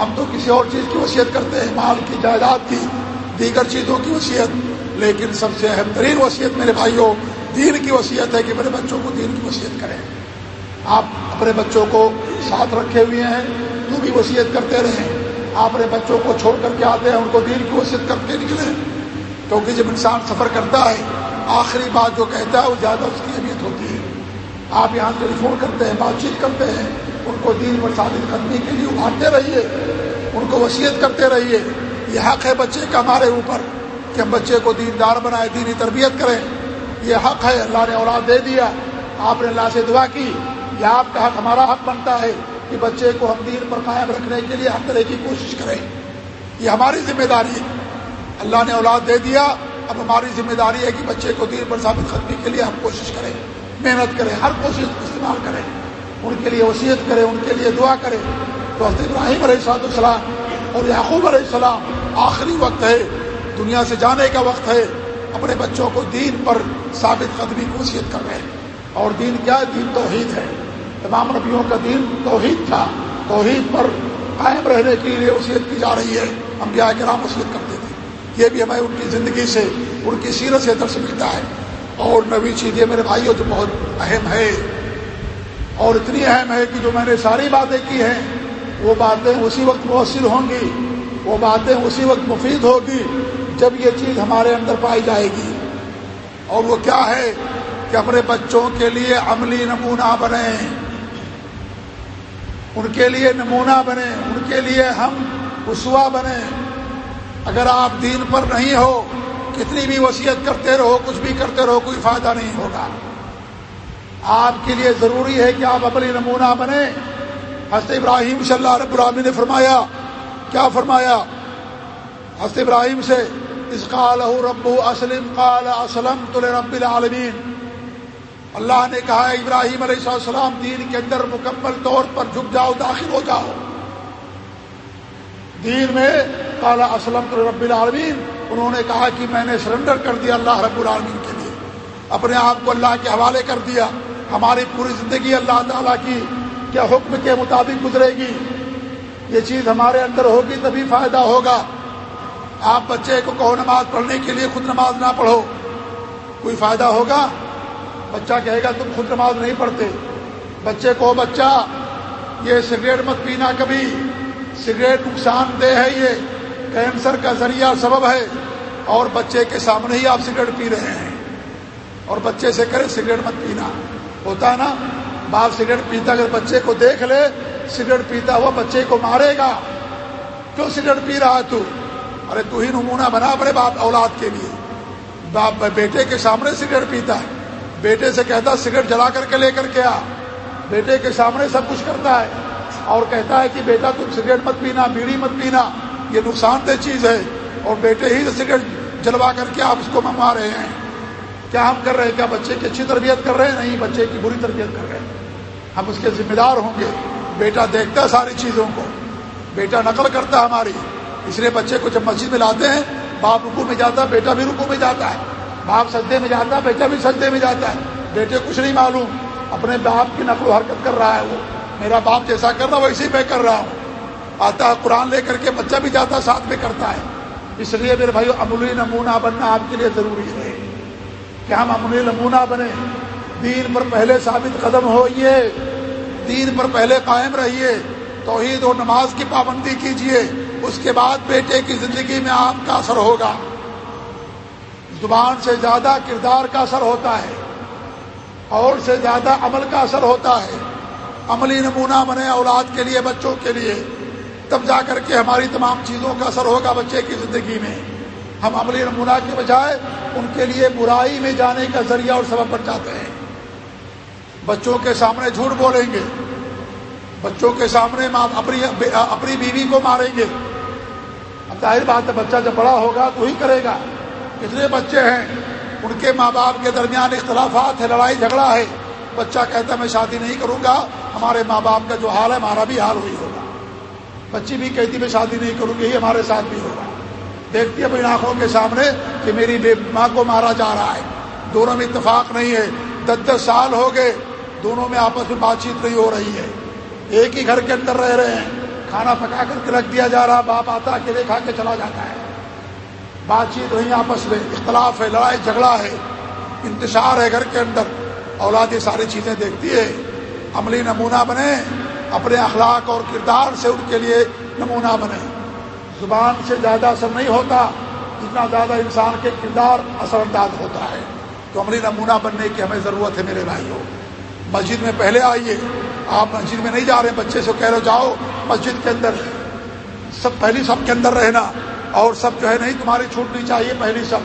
ہم تو کسی اور چیز کی وصیت کرتے ہیں، مال کی، جائیداد کی، دیگر چیزوں کی وصیت۔ لیکن سب سے اہم ترین وصیت میرے بھائیوں، دین کی وصیت ہے کہ میرے بچوں کو دین کی وصیت کریں۔ آپ اپنے بچوں کو ساتھ رکھے ہوئے ہیں۔ تو بھی وصیت کرتے رہیں۔ آپ اپنے بچوں کو چھوڑ کر کے آتے ہیں، ان کو دین کی وصیت کر کے نکلیں۔ کیونکہ جب انسان سفر کرتا ہے، آخری بات جو کہتا ہے، وہ زیادہ اس کی اہمیت ہوتی ہے۔ آپ یہاں ٹیلی فون کرتے ہیں، بات چیت کرتے ہیں، ان کو دین پر ثابت کرنے کے لیے ابھارتے رہیے۔ ان کو وصیت کرتے رہیے۔ یہ حق ہے بچے کا ہمارے اوپر کہ ہم بچے کو دیندار بنائے، دینی تربیت کریں۔ یہ حق ہے، اللہ نے اولاد دے دیا۔ آپ نے اللہ سے دعا کی، یہ آپ کا حق، ہمارا حق بنتا ہے۔ کہ بچے کو ہم دین پر قائم رکھنے کے لیے ہر طرح کی کوشش کریں۔ یہ ہماری ذمہ داری ہے۔ اللہ نے اولاد دے دیا، اب ہماری ذمہ داری ہے کہ بچے کو دین پر ثابت کرنے کے لیے ہم کوشش کریں۔ محنت کریں، ہر کوشش استعمال کریں۔ ان کے لیے وصیت کریں، ان کے لیے دعا کریں۔ تو حضرت ابراہیم علیہ السلام السلام اور یعقوب علیہ السلام آخری وقت ہے۔ دنیا سے جانے کا وقت ہے۔ اپنے بچوں کو دین پر ثابت قدمی کی وصیت کر رہے ہیں۔ اور دین کیا دین توحید ہے۔ تمام نبیوں کا دین توحید تھا۔ توحید پر قائم رہنے کے لیے وصیت کی جا رہی ہے۔ ہم کرام وصیت کرتے تھے۔ یہ بھی ہمیں ان کی زندگی سے، ان کی سیرت سے درس ملتا ہے۔ اور نبی جی، چیزیں میرے بھائیوں جو بہت اہم ہے، اور اتنی اہم ہے کہ جو میں نے ساری باتیں کی ہیں، وہ باتیں اسی وقت مؤثر ہوں گی، وہ باتیں اسی وقت مفید ہوگی جب یہ چیز ہمارے اندر پائی جائے گی۔ اور وہ کیا ہے کہ اپنے بچوں کے لیے عملی نمونہ بنے ان کے لیے نمونہ بنے ان کے لیے ہم اسوا بنے اگر آپ دین پر نہیں ہو، کتنی بھی وصیت کرتے رہو، کچھ بھی کرتے رہو، کوئی فائدہ نہیں ہوگا۔ آپ کے لیے ضروری ہے کہ آپ اپنی نمونہ بنے حضرت ابراہیم صلی اللہ رب العالمین نے فرمایا، کیا فرمایا؟ حضرت ابراہیم سے اس قال رب اسلم قال اسلم تو رب العالمین۔ اللہ نے کہا ابراہیم علیہ السلام دین کے اندر مکمل طور پر جھک جاؤ، داخل ہو جاؤ۔ دین میں کالا اسلم رب العالمین، انہوں نے کہا کہ میں نے سرنڈر کر دیا اللہ رب العالمین کے لیے۔ اپنے آپ کو اللہ کے حوالے کر دیا۔ ہماری پوری زندگی اللہ تعالیٰ کی کیا حکم کے مطابق گزرے گی۔ یہ چیز ہمارے اندر ہوگی تبھی فائدہ ہوگا۔ آپ بچے کو کہو نماز پڑھنے کے لیے خود نماز نہ پڑھو۔ کوئی فائدہ ہوگا؟ بچہ کہے گا تم خود نماز نہیں پڑھتے۔ بچے کو بچہ، یہ سگریٹ مت پینا کبھی۔ سگریٹ نقصان دہ ہے یہ۔ کینسر کا ذریعہ سبب ہے۔ اور بچے کے سامنے ہی آپ سگریٹ پی رہے ہیں۔ اور بچے سے کرے سگریٹ مت پینا۔ ہوتا ہے نا؟ باپ سگریٹ پیتا اگر بچے کو دیکھ لے، سگریٹ پیتا ہوا بچے کو مارے گا۔ کیوں سگریٹ پی رہا ہے تو؟ ارے تو ہی نمونہ بنا اپنے باپ، اولاد کے لیے۔ باپ، بیٹے کے سامنے سگریٹ پیتا ہے۔ بیٹے سے کہتا سگریٹ جلا کر کے لے کر کے آ۔ بیٹے کے سامنے سب کچھ کرتا ہے اور کہتا ہے کہ بیٹا تم سگریٹ مت پینا، بیڑی مت پینا، یہ نقصان دہ چیز ہے۔ اور بیٹے ہی سگریٹ جلوا کر کے آپ اس کو منگوا رہے ہیں۔ کیا ہم کر رہے ہیں؟ کیا بچے کی اچھی تربیت کر رہے ہیں؟ نہیں، بچے کی بری تربیت کر رہے ہیں۔ ہم اس کے ذمہ دار ہوں گے۔ بیٹا دیکھتا ہے ساری چیزوں کو۔ بیٹا نقل کرتا ہے ہماری۔ اس لیے بچے کو جب مسجد میں لاتے ہیں، باپ رکو میں جاتا ہے، بیٹا بھی رکو میں جاتا ہے۔ باپ سجدے میں جاتا ہے، بیٹا بھی سجدے میں جاتا ہے۔ بیٹے کچھ نہیں معلوم۔ اپنے باپ کی نقل و حرکت کر رہا ہے وہ۔ میرا باپ جیسا کر رہا، ویسے ہی میں کر رہا ہوں۔ آتا ہے قرآن لے کر کے، بچہ بھی جاتا ہے، ساتھ میں کرتا ہے۔ اس لیے میرے بھائی عملی نمونہ بننا آپ کے لیے ضروری ہے۔ کہ ہم عملی نمونہ بنے دین پر پہلے ثابت قدم ہوئیے۔ دین پر پہلے قائم رہیے۔ توحید و نماز کی پابندی کیجیے۔ اس کے بعد بیٹے کی زندگی میں آپ کا اثر ہوگا۔ زبان سے زیادہ کردار کا اثر ہوتا ہے، اور سے زیادہ عمل کا اثر ہوتا ہے۔ عملی نمونہ بنے اولاد کے لیے، بچوں کے لیے۔ تب جا کر کے ہماری تمام چیزوں کا اثر ہوگا بچے کی زندگی میں۔ ہم عملی نمونہ کے بجائے ان کے لیے برائی میں جانے کا ذریعہ اور سبب بن جاتے ہیں۔ بچوں کے سامنے جھوٹ بولیں گے۔ بچوں کے سامنے اپنی اپنی بیوی کو ماریں گے۔ اب ظاہر بات ہے، بچہ جب بڑا ہوگا تو ہی کرے گا۔ کتنے بچے ہیں، ان کے ماں باپ کے درمیان اختلافات ہے لڑائی جھگڑا ہے۔ بچہ کہتا ہے، میں شادی نہیں کروں گا، ہمارے ماں باپ کا جو حال ہے، ہمارا بھی حال وہی ہوگا۔ بچی بھی کہتی، میں شادی نہیں کروں گی یہ ہمارے ساتھ بھی ہوگا۔ دیکھتی ہے اپنی آنکھوں کے سامنے کہ میری ماں کو مارا جا رہا ہے۔ دونوں میں اتفاق نہیں ہے۔ دس دس سال ہو گئے، دونوں میں آپس میں بات چیت نہیں ہو رہی ہے۔ ایک ہی گھر کے اندر رہ رہے ہیں۔ کھانا پکا کر کے رکھ دیا جا رہا، باپ آتا، اکیلے کھا کے چلا جاتا ہے۔ بات چیت وہیں آپس میں، اختلاف ہے، لڑائی، جھگڑا ہے، انتشار ہے گھر کے اندر۔ اولاد یہ ساری چیزیں دیکھتی ہے۔ عملی نمونہ بنے، اپنے اخلاق اور کردار سے ان کے لیے نمونہ بنے۔ زبان سے زیادہ اثر نہیں ہوتا جتنا زیادہ انسان کے کردار اثر انداز ہوتا ہے۔ تو عملی نمونہ بننے کی ہمیں ضرورت ہے میرے بھائیوں۔ مسجد میں پہلے آئیے۔ آپ مسجد میں نہیں جا رہے، بچے سے کہہ رہے، جاؤ مسجد کے اندر۔ سب پہلی سب کے اندر رہنا۔ اور سب جو ہے نہیں، تمہاری چھوٹنی چاہیے پہلی سب۔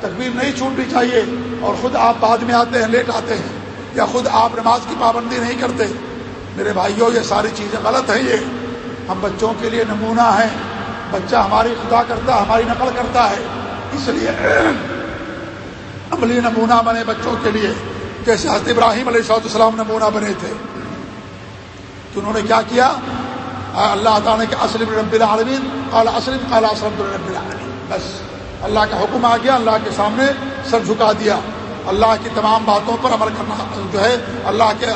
تکبیر نہیں چھوٹنی چاہیے اور خود آپ بعد میں آتے ہیں، لیٹ آتے ہیں، یا خود آپ نماز کی پابندی نہیں کرتے۔ میرے بھائیوں، یہ ساری چیزیں غلط ہیں، یہ ہم بچوں کے لیے نمونہ ہیں۔ بچہ ہماری خدا کرتا، ہماری نقل کرتا ہے۔ اس لیے عملی نمونہ بنے بچوں کے لیے۔ جیسے حضرت ابراہیم علیہ السلام نمونہ بنے تھے۔ تو انہوں نے کیا کیا؟ اللہ تعالیٰ نے کہ اسلم رب العالمین، قال اسلم قال اسلم رب العالمین۔ بس، اللہ کا حکم آ گیا، اللہ کے سامنے سر جھکا دیا۔ اللہ کی تمام باتوں پر عمل کرنا جو ہے، اللہ کے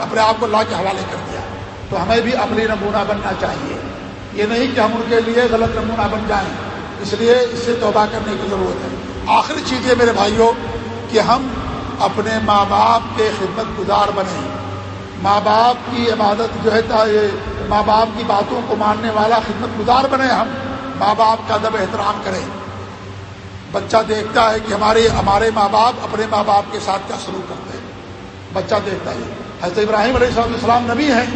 اپنے آپ کو اللہ کے حوالے کر دیا۔ تو ہمیں بھی عملی نمونہ بننا چاہیے۔ یہ نہیں کہ ہم ان کے لیے غلط نمونہ بن جائیں۔ اس لیے اس سے توبہ کرنے کی ضرورت ہے۔ آخری چیز یہ میرے بھائیوں کہ ہم اپنے ماں باپ کے خدمت گزار بنیں۔ ماں باپ کی عبادت جو ہے ماں باپ کی باتوں کو ماننے والا خدمت گزار بنے ہم ماں باپ کا ادب احترام کریں۔ بچہ دیکھتا ہے کہ ہمارے ہمارے ماں باپ اپنے ماں باپ کے ساتھ کیا سلوک کرتے ہیں۔ بچہ دیکھتا ہے۔ حضرت ابراہیم علیہ صاحب السلام نبی ہیں،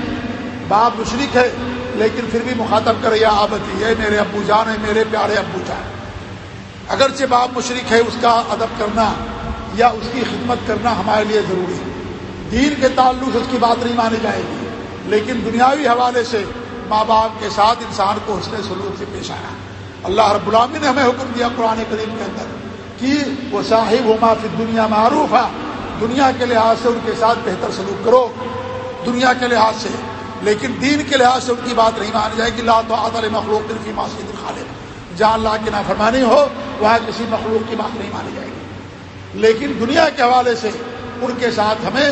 باپ مشرق ہے، لیکن پھر بھی مخاطب کرے، یا آبتی ہے میرے ابو جان ہے میرے پیارے ابو جان۔ اگرچہ باپ مشرق ہے، اس کا ادب کرنا یا اس کی خدمت کرنا ہمارے لیے ضروری ہے۔ دین کے تعلق سے اس کی بات نہیں مانی جائے گی۔ لیکن دنیاوی حوالے سے ماں باپ کے ساتھ انسان کو حسن سلوک سے پیش آیا۔ اللہ رب العامی نے ہمیں حکم دیا قرآن کریم کے اندر کہ وہ صاحب ہما پھر دنیا معروف ہے دنیا کے لحاظ سے ان کے ساتھ بہتر سلوک کرو، دنیا کے لحاظ سے۔ لیکن دین کے لحاظ سے ان کی بات نہیں مانی جائے گی۔ لا تو عدل مخلوق دل کی معاشی خالد جہاں اللہ کی نافرمانی ہو، وہاں کسی مخلوق کی بات نہیں مانی جائے گی۔ لیکن دنیا کے حوالے سے ان کے ساتھ ہمیں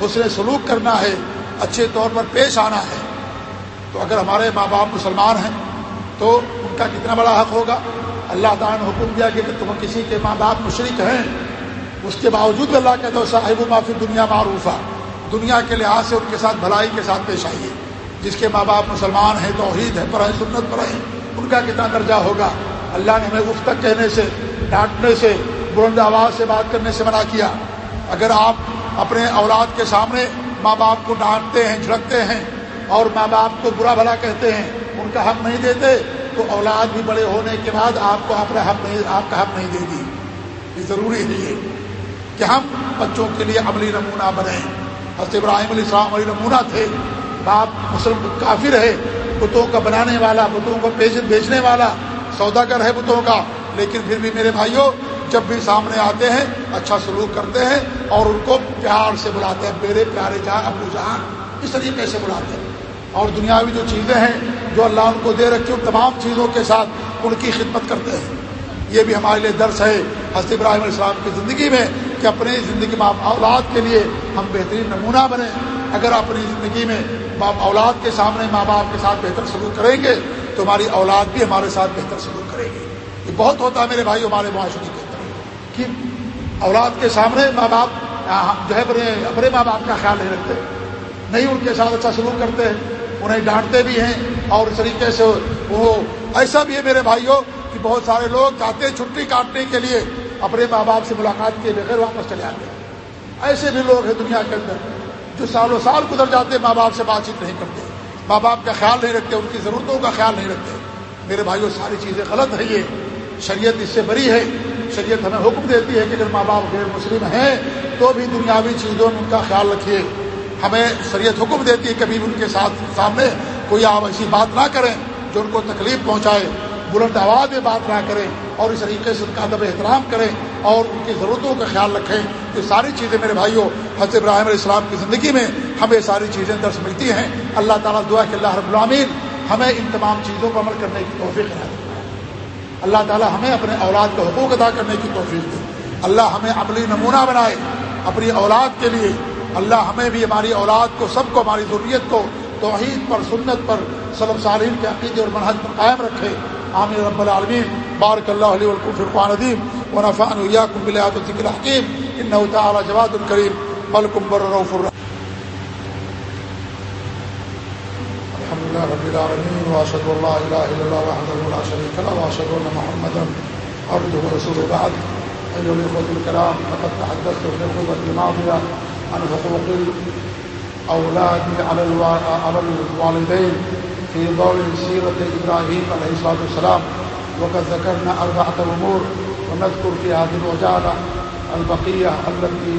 حسن سلوک کرنا ہے۔ اچھے طور پر پیش آنا ہے، تو اگر ہمارے ماں باپ مسلمان ہیں، تو ان کا کتنا بڑا حق ہوگا؟ اللہ تعالیٰ نے حکم دیا کہ تم کسی کے ماں باپ مشرق ہیں، اس کے باوجود اللہ کہتے صاحب معافی دنیا معروف ہے دنیا کے لحاظ سے ان کے ساتھ بھلائی کے ساتھ پیش آئیے۔ جس کے ماں باپ مسلمان ہیں، توحید ہے پڑھیں سنت پڑھیں ان کا کتنا درجہ ہوگا؟ اللہ نے ہمیں گفتک کہنے سے، ڈانٹنے سے، بلند آواز سے بات کرنے سے منع کیا۔ اگر آپ اپنے اولاد کے سامنے ماں باپ کو ڈانٹتے ہیں جھڑکتے ہیں اور ماں باپ کو برا بھلا کہتے ہیں، ان کا حق نہیں دیتے، تو اولاد بھی بڑے ہونے کے بعد آپ کو اپنا حق نہیں، آپ کا حق نہیں دے گی۔ یہ ضروری ہے یہ کہ ہم بچوں کے لیے عملی نمونہ بنیں۔ حضرت ابراہیم علیہ السلام علی نمونہ تھے۔ باپ مسلم کافی رہے بتوں کا بنانے والا، بتوں کو بیچنے والا سوداگر ہے بتوں کا۔ لیکن پھر بھی میرے بھائیوں جب بھی سامنے آتے ہیں اچھا سلوک کرتے ہیں اور ان کو پیار سے بلاتے ہیں، میرے پیارے جہاں ابو جہاں اس طریقے سے بلاتے ہیں۔ اور دنیاوی جو چیزیں ہیں، جو اللہ ان کو دے رکھی ان تمام چیزوں کے ساتھ ان کی خدمت کرتے ہیں۔ یہ بھی ہمارے لیے درس ہے حضرت ابراہیم علیہ السلام کی زندگی میں کہ اپنی زندگی میں اولاد کے لیے ہم بہترین نمونہ بنیں۔ اگر اپنی زندگی میں باپ اولاد کے سامنے ماں باپ کے ساتھ بہتر سلوک کریں گے، تو ہماری اولاد بھی ہمارے ساتھ بہتر سلوک کرے گی۔ یہ بہت ہوتا ہے میرے بھائی ہمارے معاشرے کے۔ کہ اولاد کے سامنے ماں باپ جو ہے، اپنے اپنے ماں باپ کا خیال نہیں رکھتے، نہیں ان کے ساتھ اچھا سلوک کرتے ہیں، انہیں ڈانٹتے بھی ہیں، اور اس طریقے سے وہ، ایسا بھی ہے میرے بھائیوں کہ بہت سارے لوگ چاہتے ہیں چھٹی کاٹنے کے لیے اپنے ماں باپ سے ملاقات کے بغیر واپس چلے آتے ہیں۔ ایسے بھی لوگ ہیں دنیا کے اندر جو سالوں سال گزر جاتے ہیں، ماں باپ سے بات چیت نہیں کرتے، ماں باپ کا خیال نہیں رکھتے، ان کی ضرورتوں کا خیال نہیں رکھتے۔ میرے بھائیوں، ساری چیزیں غلط ہے یہ، شریعت اس سے بری ہے۔ شریعت ہمیں حکم دیتی ہے کہ اگر ماں باپ غیر مسلم ہیں تو بھی دنیاوی چیزوں میں ان کا خیال رکھیے۔ ہمیں شریعت حکم دیتی ہے کبھی ان کے ساتھ سامنے کوئی آپ ایسی بات نہ کریں جو ان کو تکلیف پہنچائے، بلند آواز میں بات نہ کریں اور اس طریقے سے ان کا ادب احترام کریں اور ان کی ضرورتوں کا خیال رکھیں۔ یہ ساری چیزیں میرے بھائیوں، حضرت ابراہیم علیہ السلام کی زندگی میں ہمیں ساری چیزیں درس ملتی ہیں۔ اللہ تعالیٰ دعا کہ اللہ رب العامین ہمیں ان تمام چیزوں پر عمل کرنے کی توفیق ہے اللہ تعالیٰ ہمیں اپنے اولاد کا حقوق ادا کرنے کی توفیق دے۔ اللہ ہمیں عملی نمونہ بنائے اپنی اولاد کے لیے۔ اللہ ہمیں بھی ہماری اولاد کو، سب کو، ہماری ضروریت کو توحید پر، سنت پر صلب صارین کے عقیدے اور منحج پر قائم رکھے۔ عامر رب العالمین۔ بارک اللہ علیہ فرقان ادیم و نفان ویاکم الحکیم۔ تعالی جواد الکریم بر الرحیم الحمد لله رب العالمين واشهد ان لا اله الا الله وحده لا شريك له واشهد ان محمدا عبده ورسوله. بعد ايها الاخوه الكرام لقد تحدثت في الخطبه الماضيه عن حقوق الأولاد على الوالدين في ضوء سيرة إبراهيم عليه الصلاة والسلام. وقد ذكرنا أربعة أمور، ونذكر في هذه الوجالة البقية التي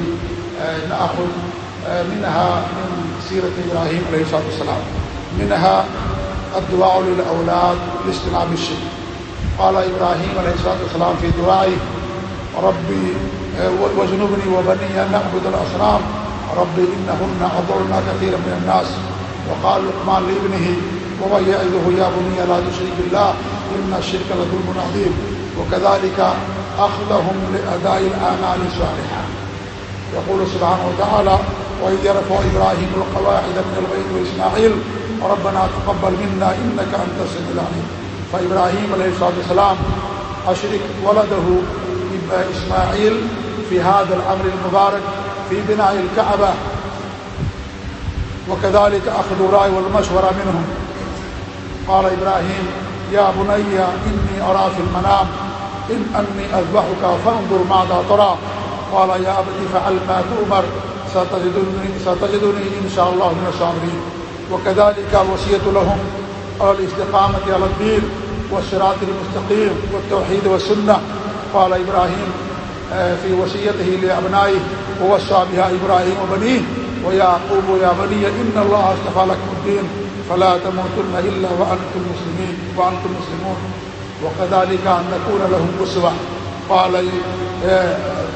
نأخذ منها من سيرة إبراهيم عليه الصلاة والسلام. منها الدعاء للأولاد لاجتناب الشرك قال إبراهيم عليه الصلاة والسلام في دعائه، ربي وجنبني وبني أن نعبد الأصنام. رب إنهن أضرنا كثيرا من الناس. وقال لقمان لابنه، ومن يعظه يا بني لا تشرك بالله، إن الشرك لظلم عظيم. وكذلك أخذهم لأداء الآمال الصالحة. يقول سبحانه وتعالى وإذ يرفع إبراهيم القواعد من البيت وإسماعيل ربنا تقبل منا إنك أنت السميع العليم. فإبراهيم عليه الصلاة والسلام أشرك ولده إسماعيل في هذا الأمر المبارك في بناء الكعبة. وكذلك أخذ الرأي والمشورة منهم. قال إبراهيم يا بني إني أرى في المنام إن أني أذبحك فانظر ماذا ترى. قال يا أبتي فعل ما تؤمر. ستجدني, ستجدني إن شاء الله من و کدالی کا الصابرين وكذلك الوصية لهم على الاستقامة على الدين والصراط المستقيم والتوحيد والسنة. قال إبراهيم في وصيته لأبنائه، ووصى بها إبراهيم وبنيه، ويعقوب يا بني، إن الله اصطفى لكم الدين، فلا تموتن إلا وأنتم مسلمين، وأنتم مسلمون. وكذلك أن نكون لهم أسوة. قال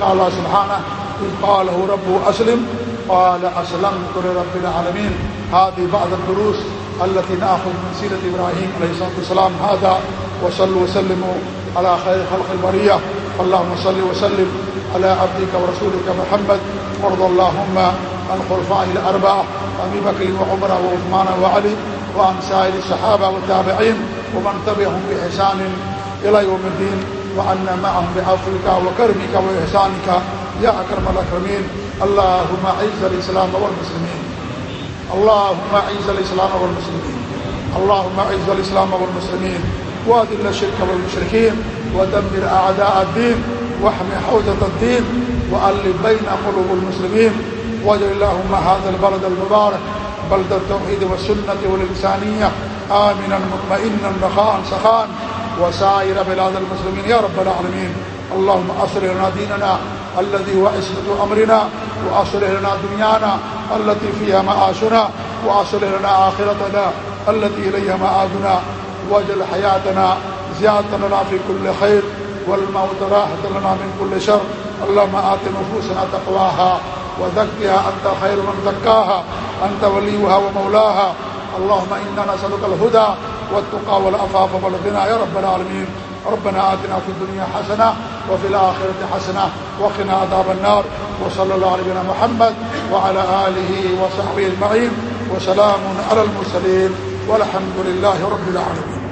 قال سبحانه، إذ قاله ربه أسلم، قال أسلمت لرب العالمين. هذه بعض الدروس التي نأخذ من سيرة إبراهيم عليه الصلاة والسلام هذا، وصلوا وسلموا على خير خلق البرية. اللهم صل وسلم على عبدك ورسولك محمد. وارض اللهم عن خلفائه الأربعة أبي بكر وعمر وعثمان وعلي، وعن سائر الصحابة والتابعين، ومن تبعهم بإحسان إلى يوم الدين، وعنا معهم بعفوك وكرمك وإحسانك. يا أكرم الأكرمين، اللهم أعز الإسلام والمسلمين. اللهم أعز الإسلام والمسلمين. اللهم أعز الإسلام والمسلمين. وأذل الشرك والمشركين. ودمر أعداء الدين. واحم حوزة الدين. وألف بين قلوب المسلمين. واجعل اللهم هذا البلد المبارك بلد التوحيد والسنة والإنسانية. آمنا مطمئنا رخاء سخاء. وسائر بلاد المسلمين يا رب العالمين. اللهم أصلح لنا ديننا. الذي هو عصمة أمرنا. وأصلح لنا دنيانا التي فيها معاشنا وأصلح لنا آخرتنا التي إليها معادنا واجعل حياتنا زيادة لنا في كل خير والموت راحة لنا من كل شر. اللهم آت نفوسنا تقواها وزكها أنت خير من زكاها. أنت وليها ومولاها. اللهم إنا نسألك الهدى والتقى والعفاف والغنى. يا رب العالمين. ربنا آتنا في الدنيا حسنة وفي الآخرة حسنة وقنا عذاب النار. وصلى الله على محمد وعلى آله وصحبه أجمعين. وسلام على المرسلين. والحمد لله رب العالمين.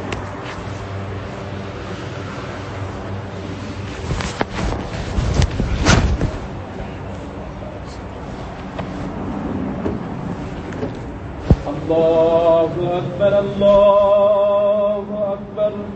الله أكبر الله أكبر.